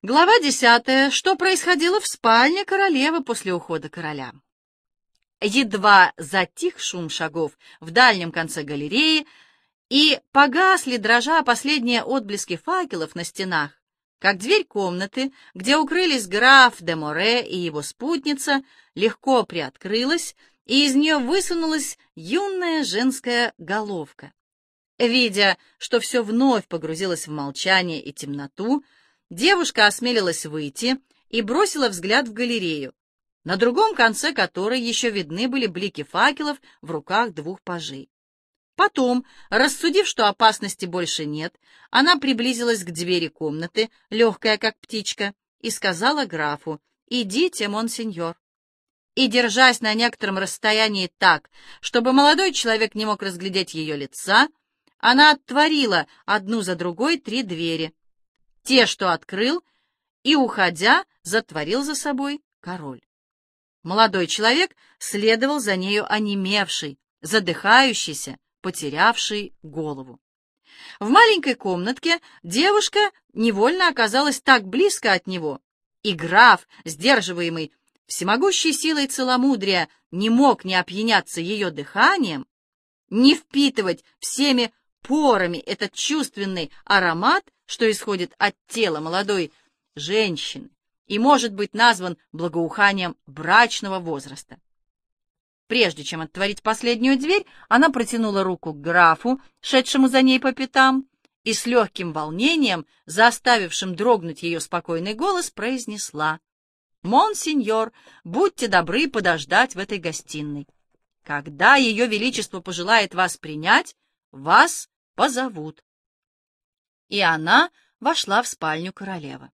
Глава десятая. Что происходило в спальне королевы после ухода короля? Едва затих шум шагов в дальнем конце галереи, и погасли, дрожа последние отблески факелов на стенах, как дверь комнаты, где укрылись граф де Море и его спутница, легко приоткрылась, и из нее высунулась юная женская головка. Видя, что все вновь погрузилось в молчание и темноту, Девушка осмелилась выйти и бросила взгляд в галерею, на другом конце которой еще видны были блики факелов в руках двух пажей. Потом, рассудив, что опасности больше нет, она приблизилась к двери комнаты, легкая как птичка, и сказала графу «Идите, монсеньор». И, держась на некотором расстоянии так, чтобы молодой человек не мог разглядеть ее лица, она отворила одну за другой три двери, те, что открыл, и, уходя, затворил за собой король. Молодой человек следовал за нею онемевший, задыхающийся, потерявший голову. В маленькой комнатке девушка невольно оказалась так близко от него, и граф, сдерживаемый всемогущей силой целомудрия, не мог не опьяняться ее дыханием, не впитывать всеми порами этот чувственный аромат, что исходит от тела молодой женщины и может быть назван благоуханием брачного возраста. Прежде чем отворить последнюю дверь, она протянула руку к графу, шедшему за ней по пятам, и с легким волнением, заставившим дрогнуть ее спокойный голос, произнесла «Монсеньор, будьте добры подождать в этой гостиной. Когда ее величество пожелает вас принять, вас позовут» и она вошла в спальню королевы.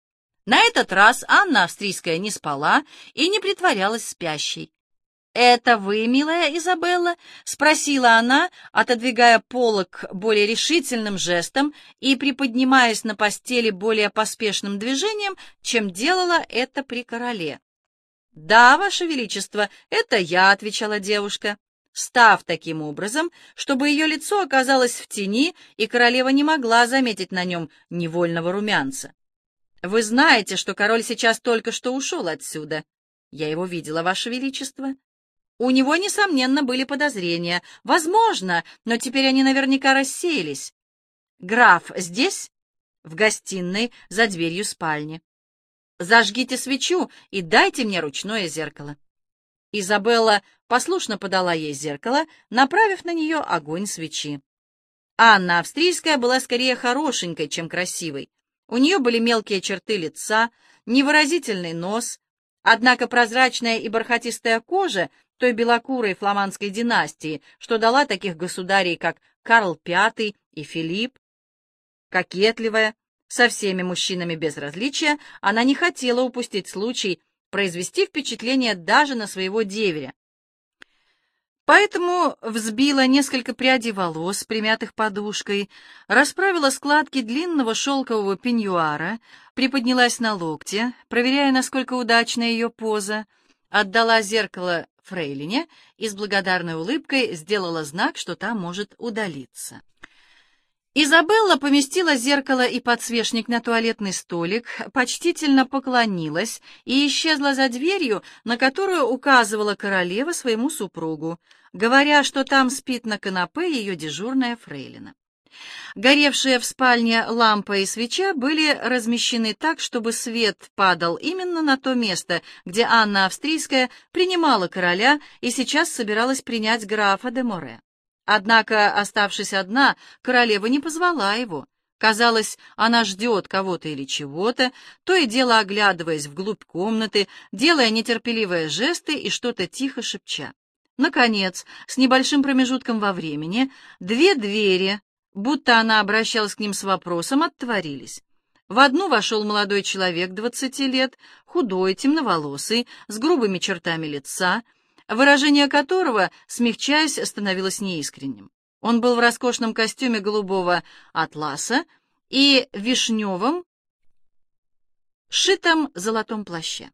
На этот раз Анна Австрийская не спала и не притворялась спящей. «Это вы, милая Изабелла?» — спросила она, отодвигая полок более решительным жестом и приподнимаясь на постели более поспешным движением, чем делала это при короле. «Да, ваше величество, это я», — отвечала девушка став таким образом, чтобы ее лицо оказалось в тени, и королева не могла заметить на нем невольного румянца. «Вы знаете, что король сейчас только что ушел отсюда. Я его видела, Ваше Величество. У него, несомненно, были подозрения. Возможно, но теперь они наверняка рассеялись. Граф здесь?» «В гостиной, за дверью спальни. Зажгите свечу и дайте мне ручное зеркало». Изабелла послушно подала ей зеркало, направив на нее огонь свечи. Анна Австрийская была скорее хорошенькой, чем красивой. У нее были мелкие черты лица, невыразительный нос, однако прозрачная и бархатистая кожа той белокурой фламандской династии, что дала таких государей, как Карл V и Филипп, кокетливая, со всеми мужчинами без различия, она не хотела упустить случай произвести впечатление даже на своего деверя. Поэтому взбила несколько прядей волос, примятых подушкой, расправила складки длинного шелкового пеньюара, приподнялась на локте, проверяя, насколько удачна ее поза, отдала зеркало фрейлине и с благодарной улыбкой сделала знак, что та может удалиться. Изабелла поместила зеркало и подсвечник на туалетный столик, почтительно поклонилась и исчезла за дверью, на которую указывала королева своему супругу, говоря, что там спит на канапе ее дежурная фрейлина. Горевшие в спальне лампа и свеча были размещены так, чтобы свет падал именно на то место, где Анна Австрийская принимала короля и сейчас собиралась принять графа де Море. Однако, оставшись одна, королева не позвала его. Казалось, она ждет кого-то или чего-то, то и дело оглядываясь вглубь комнаты, делая нетерпеливые жесты и что-то тихо шепча. Наконец, с небольшим промежутком во времени, две двери, будто она обращалась к ним с вопросом, отворились. В одну вошел молодой человек двадцати лет, худой, темноволосый, с грубыми чертами лица, выражение которого, смягчаясь, становилось неискренним. Он был в роскошном костюме голубого атласа и вишневом, шитом золотом плаще.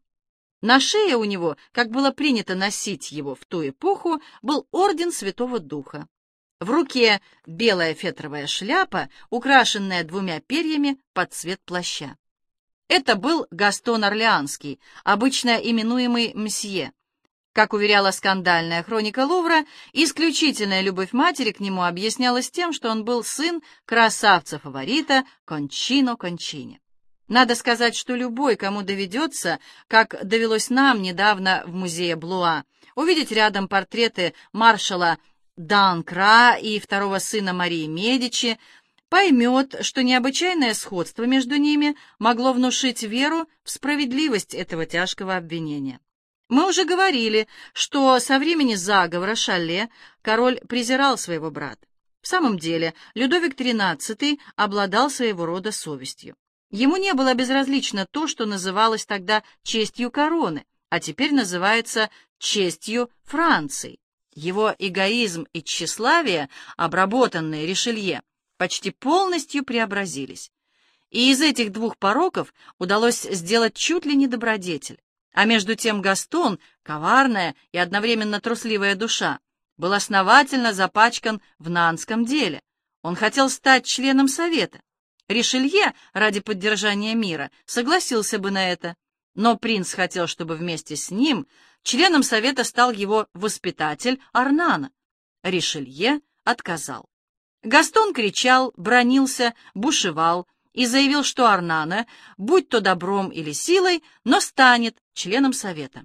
На шее у него, как было принято носить его в ту эпоху, был орден Святого Духа. В руке белая фетровая шляпа, украшенная двумя перьями под цвет плаща. Это был Гастон Орлеанский, обычно именуемый «Мсье». Как уверяла скандальная хроника Лувра, исключительная любовь матери к нему объяснялась тем, что он был сын красавца-фаворита Кончино Кончини. Надо сказать, что любой, кому доведется, как довелось нам недавно в музее Блуа, увидеть рядом портреты маршала Данкра и второго сына Марии Медичи, поймет, что необычайное сходство между ними могло внушить веру в справедливость этого тяжкого обвинения. Мы уже говорили, что со времени заговора Шале король презирал своего брата. В самом деле, Людовик XIII обладал своего рода совестью. Ему не было безразлично то, что называлось тогда честью короны, а теперь называется честью Франции. Его эгоизм и тщеславие, обработанные Ришелье, почти полностью преобразились. И из этих двух пороков удалось сделать чуть ли не добродетель. А между тем Гастон, коварная и одновременно трусливая душа, был основательно запачкан в нанском деле. Он хотел стать членом Совета. Ришелье, ради поддержания мира, согласился бы на это. Но принц хотел, чтобы вместе с ним членом Совета стал его воспитатель Арнана. Ришелье отказал. Гастон кричал, бронился, бушевал и заявил, что Арнана, будь то добром или силой, но станет членом Совета.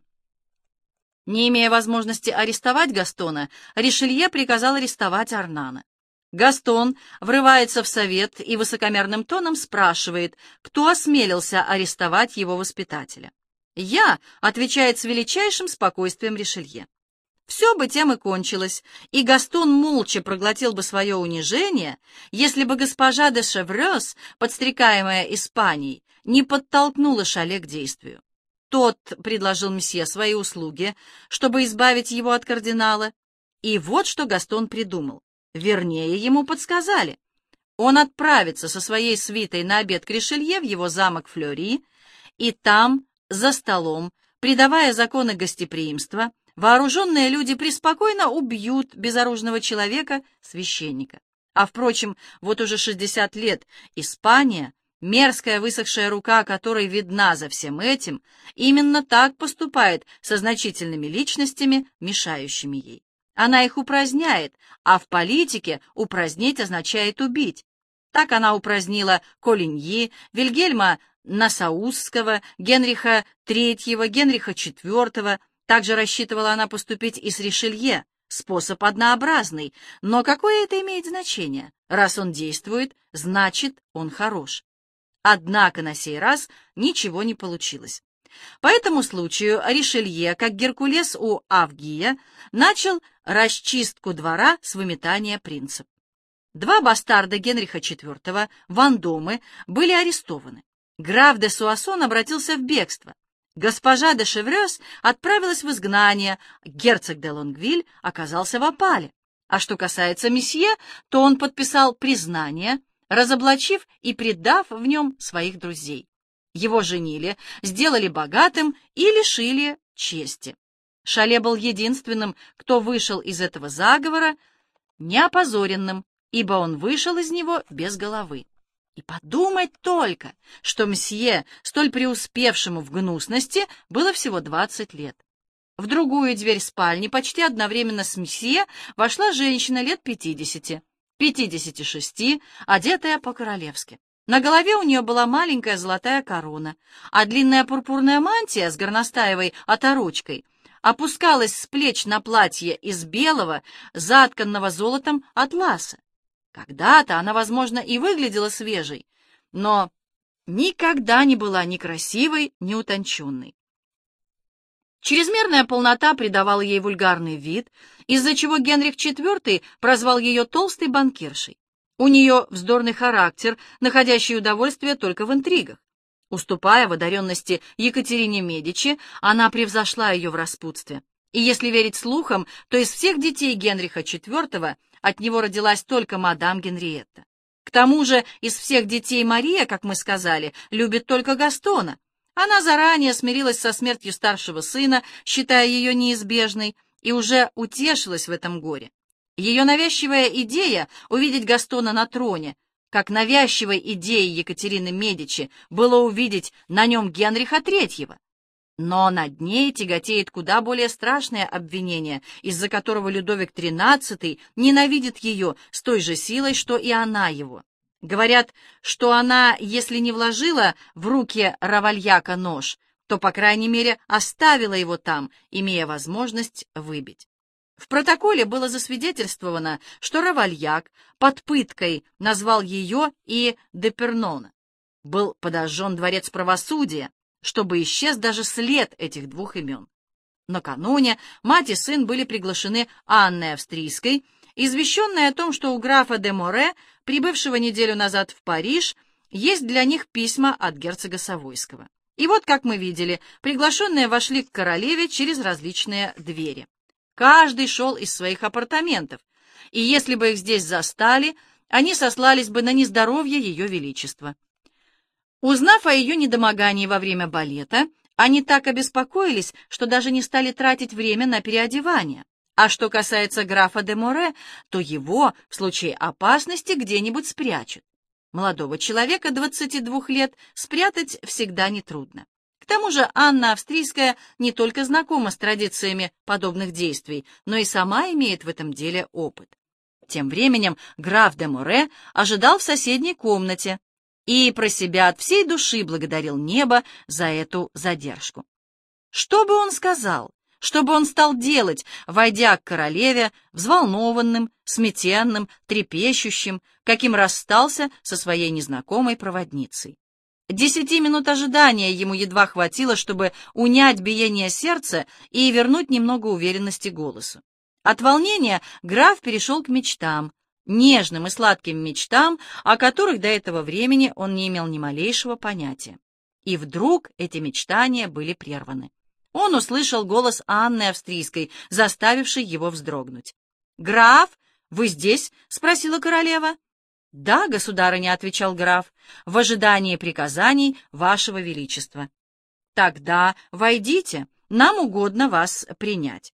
Не имея возможности арестовать Гастона, Ришелье приказал арестовать Арнана. Гастон врывается в совет и высокомерным тоном спрашивает, кто осмелился арестовать его воспитателя. «Я», — отвечает с величайшим спокойствием Ришелье. Все бы тем и кончилось, и Гастон молча проглотил бы свое унижение, если бы госпожа де Шеврёс, подстрекаемая Испанией, не подтолкнула Шале к действию. Тот предложил месье свои услуги, чтобы избавить его от кардинала, и вот что Гастон придумал. Вернее, ему подсказали. Он отправится со своей свитой на обед к Ришелье в его замок Флёри, и там, за столом, придавая законы гостеприимства, вооруженные люди преспокойно убьют безоружного человека, священника. А, впрочем, вот уже 60 лет Испания, мерзкая высохшая рука которой видна за всем этим, именно так поступает со значительными личностями, мешающими ей. Она их упраздняет, а в политике упразднить означает убить. Так она упразднила Колиньи, Вильгельма Насаусского, Генриха III, Генриха IV, также рассчитывала она поступить и с Ришелье. Способ однообразный, но какое это имеет значение? Раз он действует, значит, он хорош. Однако на сей раз ничего не получилось. По этому случаю Ришелье, как Геркулес у Авгия, начал расчистку двора с выметания принцев. Два бастарда Генриха IV, Вандомы, были арестованы. Граф де Суассон обратился в бегство. Госпожа де Шеврёс отправилась в изгнание, герцог де Лонгвиль оказался в опале. А что касается месье, то он подписал признание, разоблачив и предав в нем своих друзей. Его женили, сделали богатым и лишили чести. Шале был единственным, кто вышел из этого заговора неопозоренным, ибо он вышел из него без головы. И подумать только, что мсье, столь преуспевшему в гнусности, было всего двадцать лет. В другую дверь спальни почти одновременно с мсье вошла женщина лет пятидесяти, пятидесяти шести, одетая по-королевски. На голове у нее была маленькая золотая корона, а длинная пурпурная мантия с горностаевой оторочкой опускалась с плеч на платье из белого, затканного золотом атласа. Когда-то она, возможно, и выглядела свежей, но никогда не была ни красивой, ни утонченной. Чрезмерная полнота придавала ей вульгарный вид, из-за чего Генрих IV прозвал ее толстой банкиршей. У нее вздорный характер, находящий удовольствие только в интригах. Уступая в одаренности Екатерине Медичи, она превзошла ее в распутстве. И если верить слухам, то из всех детей Генриха IV от него родилась только мадам Генриетта. К тому же из всех детей Мария, как мы сказали, любит только Гастона. Она заранее смирилась со смертью старшего сына, считая ее неизбежной, и уже утешилась в этом горе. Ее навязчивая идея увидеть Гастона на троне, как навязчивой идеей Екатерины Медичи было увидеть на нем Генриха Третьего. Но над ней тяготеет куда более страшное обвинение, из-за которого Людовик XIII ненавидит ее с той же силой, что и она его. Говорят, что она, если не вложила в руки Равальяка нож, то, по крайней мере, оставила его там, имея возможность выбить. В протоколе было засвидетельствовано, что Равальяк под пыткой назвал ее и Депернона. Был подожжен дворец правосудия, чтобы исчез даже след этих двух имен. Накануне мать и сын были приглашены Анной Австрийской, извещенной о том, что у графа де Море, прибывшего неделю назад в Париж, есть для них письма от герцога Савойского. И вот, как мы видели, приглашенные вошли к королеве через различные двери. Каждый шел из своих апартаментов, и если бы их здесь застали, они сослались бы на нездоровье Ее Величества. Узнав о ее недомогании во время балета, они так обеспокоились, что даже не стали тратить время на переодевание. А что касается графа де Море, то его в случае опасности где-нибудь спрячут. Молодого человека 22 лет спрятать всегда нетрудно. К тому же Анна Австрийская не только знакома с традициями подобных действий, но и сама имеет в этом деле опыт. Тем временем граф де Море ожидал в соседней комнате и про себя от всей души благодарил небо за эту задержку. Что бы он сказал, что бы он стал делать, войдя к королеве, взволнованным, сметенным, трепещущим, каким расстался со своей незнакомой проводницей? Десяти минут ожидания ему едва хватило, чтобы унять биение сердца и вернуть немного уверенности голосу. От волнения граф перешел к мечтам, нежным и сладким мечтам, о которых до этого времени он не имел ни малейшего понятия. И вдруг эти мечтания были прерваны он услышал голос Анны Австрийской, заставивший его вздрогнуть. «Граф, вы здесь?» — спросила королева. «Да, государыня», — отвечал граф, — «в ожидании приказаний вашего величества». «Тогда войдите, нам угодно вас принять».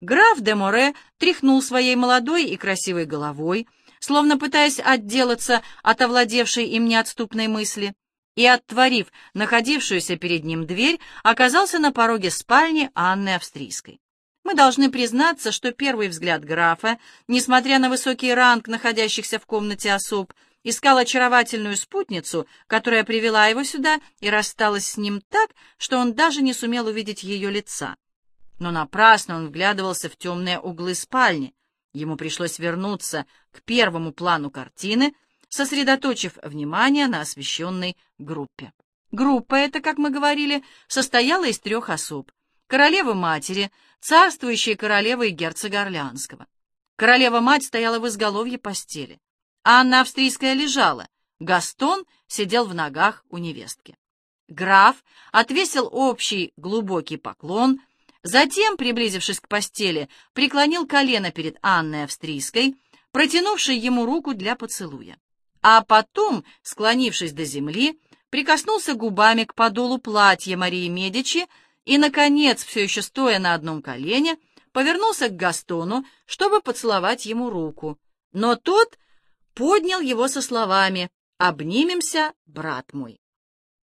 Граф де Море тряхнул своей молодой и красивой головой, словно пытаясь отделаться от овладевшей им неотступной мысли и, оттворив находившуюся перед ним дверь, оказался на пороге спальни Анны Австрийской. Мы должны признаться, что первый взгляд графа, несмотря на высокий ранг находящихся в комнате особ, искал очаровательную спутницу, которая привела его сюда и рассталась с ним так, что он даже не сумел увидеть ее лица. Но напрасно он вглядывался в темные углы спальни. Ему пришлось вернуться к первому плану картины — сосредоточив внимание на освещенной группе. Группа эта, как мы говорили, состояла из трех особ. Королевы-матери, царствующей королевы и герцога Орлеанского. Королева-мать стояла в изголовье постели. Анна Австрийская лежала. Гастон сидел в ногах у невестки. Граф отвесил общий глубокий поклон, затем, приблизившись к постели, преклонил колено перед Анной Австрийской, протянувшей ему руку для поцелуя а потом, склонившись до земли, прикоснулся губами к подолу платья Марии Медичи и, наконец, все еще стоя на одном колене, повернулся к Гастону, чтобы поцеловать ему руку. Но тот поднял его со словами «Обнимемся, брат мой».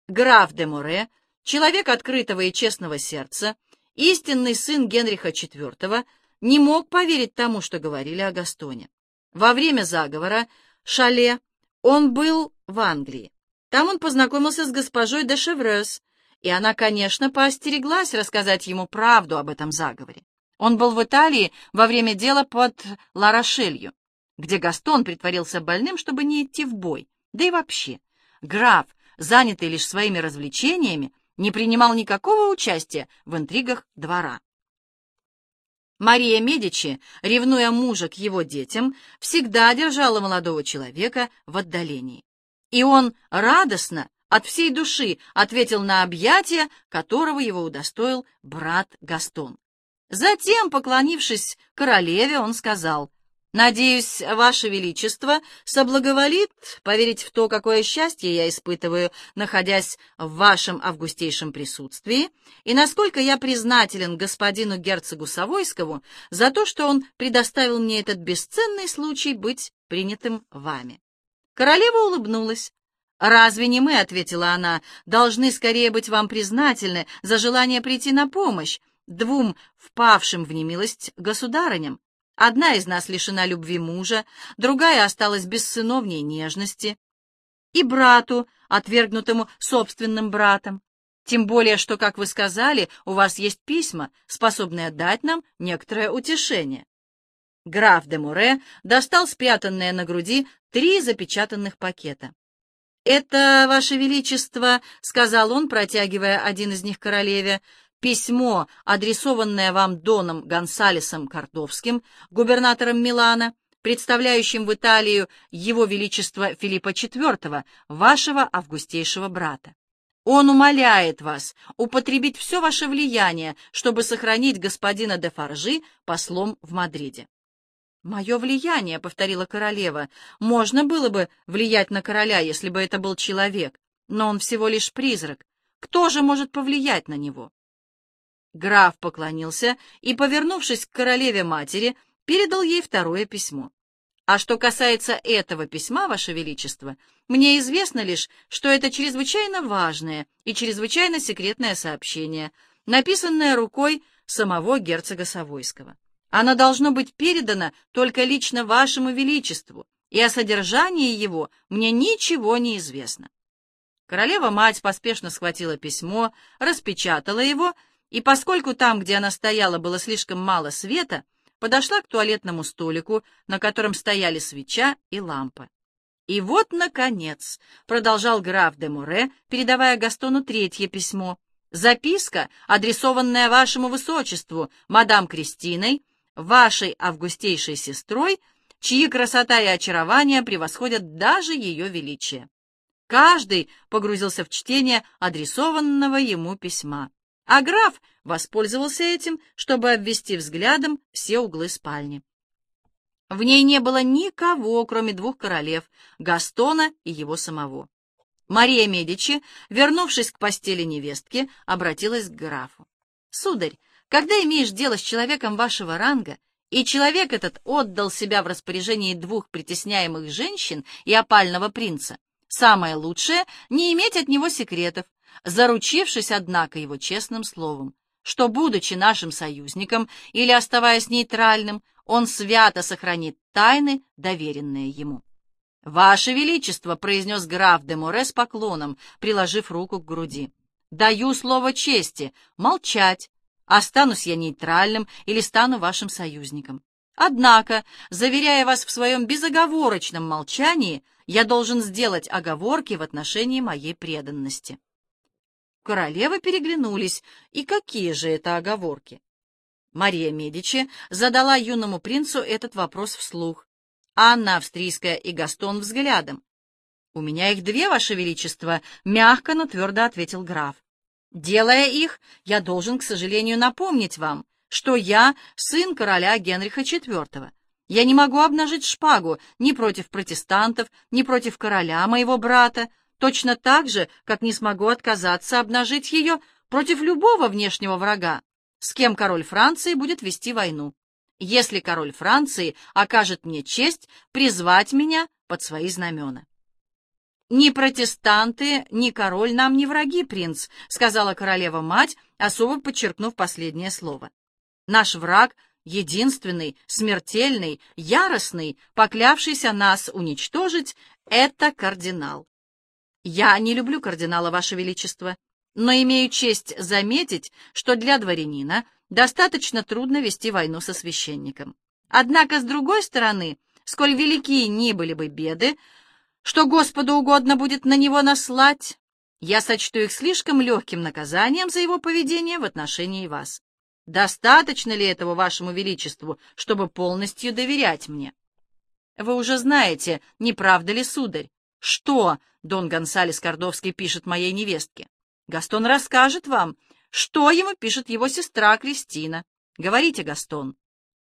Граф де Море, человек открытого и честного сердца, истинный сын Генриха IV, не мог поверить тому, что говорили о Гастоне. Во время заговора Шале он был в Англии. Там он познакомился с госпожой де Шеврес, и она, конечно, поостереглась рассказать ему правду об этом заговоре. Он был в Италии во время дела под Ларошелью, где Гастон притворился больным, чтобы не идти в бой. Да и вообще, граф, занятый лишь своими развлечениями, не принимал никакого участия в интригах двора. Мария Медичи, ревнуя мужа к его детям, всегда держала молодого человека в отдалении. И он радостно, от всей души, ответил на объятие, которого его удостоил брат Гастон. Затем, поклонившись королеве, он сказал, Надеюсь, Ваше Величество соблаговолит поверить в то, какое счастье я испытываю, находясь в вашем августейшем присутствии, и насколько я признателен господину герцогу Савойскому за то, что он предоставил мне этот бесценный случай быть принятым вами. Королева улыбнулась. «Разве не мы, — ответила она, — должны скорее быть вам признательны за желание прийти на помощь двум впавшим в немилость государыням? Одна из нас лишена любви мужа, другая осталась без сыновней нежности, и брату, отвергнутому собственным братом. Тем более, что, как вы сказали, у вас есть письма, способные дать нам некоторое утешение. Граф де Муре достал спрятанные на груди три запечатанных пакета. «Это, Ваше Величество», — сказал он, протягивая один из них королеве, «письмо, адресованное вам Доном Гонсалесом Кордовским, губернатором Милана, представляющим в Италию Его Величество Филиппа IV, вашего августейшего брата. Он умоляет вас употребить все ваше влияние, чтобы сохранить господина де Фаржи послом в Мадриде. «Мое влияние», — повторила королева, — «можно было бы влиять на короля, если бы это был человек, но он всего лишь призрак. Кто же может повлиять на него?» Граф поклонился и, повернувшись к королеве-матери, передал ей второе письмо. А что касается этого письма, Ваше Величество, мне известно лишь, что это чрезвычайно важное и чрезвычайно секретное сообщение, написанное рукой самого герцога Савойского. Оно должно быть передано только лично Вашему Величеству, и о содержании его мне ничего не известно. Королева-мать поспешно схватила письмо, распечатала его, и поскольку там, где она стояла, было слишком мало света, подошла к туалетному столику, на котором стояли свеча и лампа. «И вот, наконец», — продолжал граф де Муре, передавая Гастону третье письмо, «записка, адресованная вашему высочеству, мадам Кристиной, вашей августейшей сестрой, чьи красота и очарование превосходят даже ее величие». Каждый погрузился в чтение адресованного ему письма а граф воспользовался этим, чтобы обвести взглядом все углы спальни. В ней не было никого, кроме двух королев, Гастона и его самого. Мария Медичи, вернувшись к постели невестки, обратилась к графу. «Сударь, когда имеешь дело с человеком вашего ранга, и человек этот отдал себя в распоряжении двух притесняемых женщин и опального принца, самое лучшее — не иметь от него секретов, заручившись, однако, его честным словом, что, будучи нашим союзником или оставаясь нейтральным, он свято сохранит тайны, доверенные ему. «Ваше Величество!» — произнес граф де Море с поклоном, приложив руку к груди. «Даю слово чести, молчать. Останусь я нейтральным или стану вашим союзником. Однако, заверяя вас в своем безоговорочном молчании, я должен сделать оговорки в отношении моей преданности». Королевы переглянулись. И какие же это оговорки? Мария Медичи задала юному принцу этот вопрос вслух. Анна Австрийская и Гастон взглядом. «У меня их две, Ваше Величество», — мягко, но твердо ответил граф. «Делая их, я должен, к сожалению, напомнить вам, что я сын короля Генриха IV. Я не могу обнажить шпагу ни против протестантов, ни против короля, моего брата, точно так же, как не смогу отказаться обнажить ее против любого внешнего врага, с кем король Франции будет вести войну, если король Франции окажет мне честь призвать меня под свои знамена. «Ни протестанты, ни король нам не враги, принц», — сказала королева-мать, особо подчеркнув последнее слово. «Наш враг — единственный, смертельный, яростный, поклявшийся нас уничтожить, — это кардинал. Я не люблю кардинала, Ваше Величество, но имею честь заметить, что для дворянина достаточно трудно вести войну со священником. Однако, с другой стороны, сколь велики ни были бы беды, что Господу угодно будет на него наслать, я сочту их слишком легким наказанием за его поведение в отношении вас. Достаточно ли этого вашему величеству, чтобы полностью доверять мне? Вы уже знаете, не правда ли, сударь, что Дон Гонсалес Кордовский пишет моей невестке? Гастон расскажет вам, что ему пишет его сестра Кристина. Говорите, Гастон.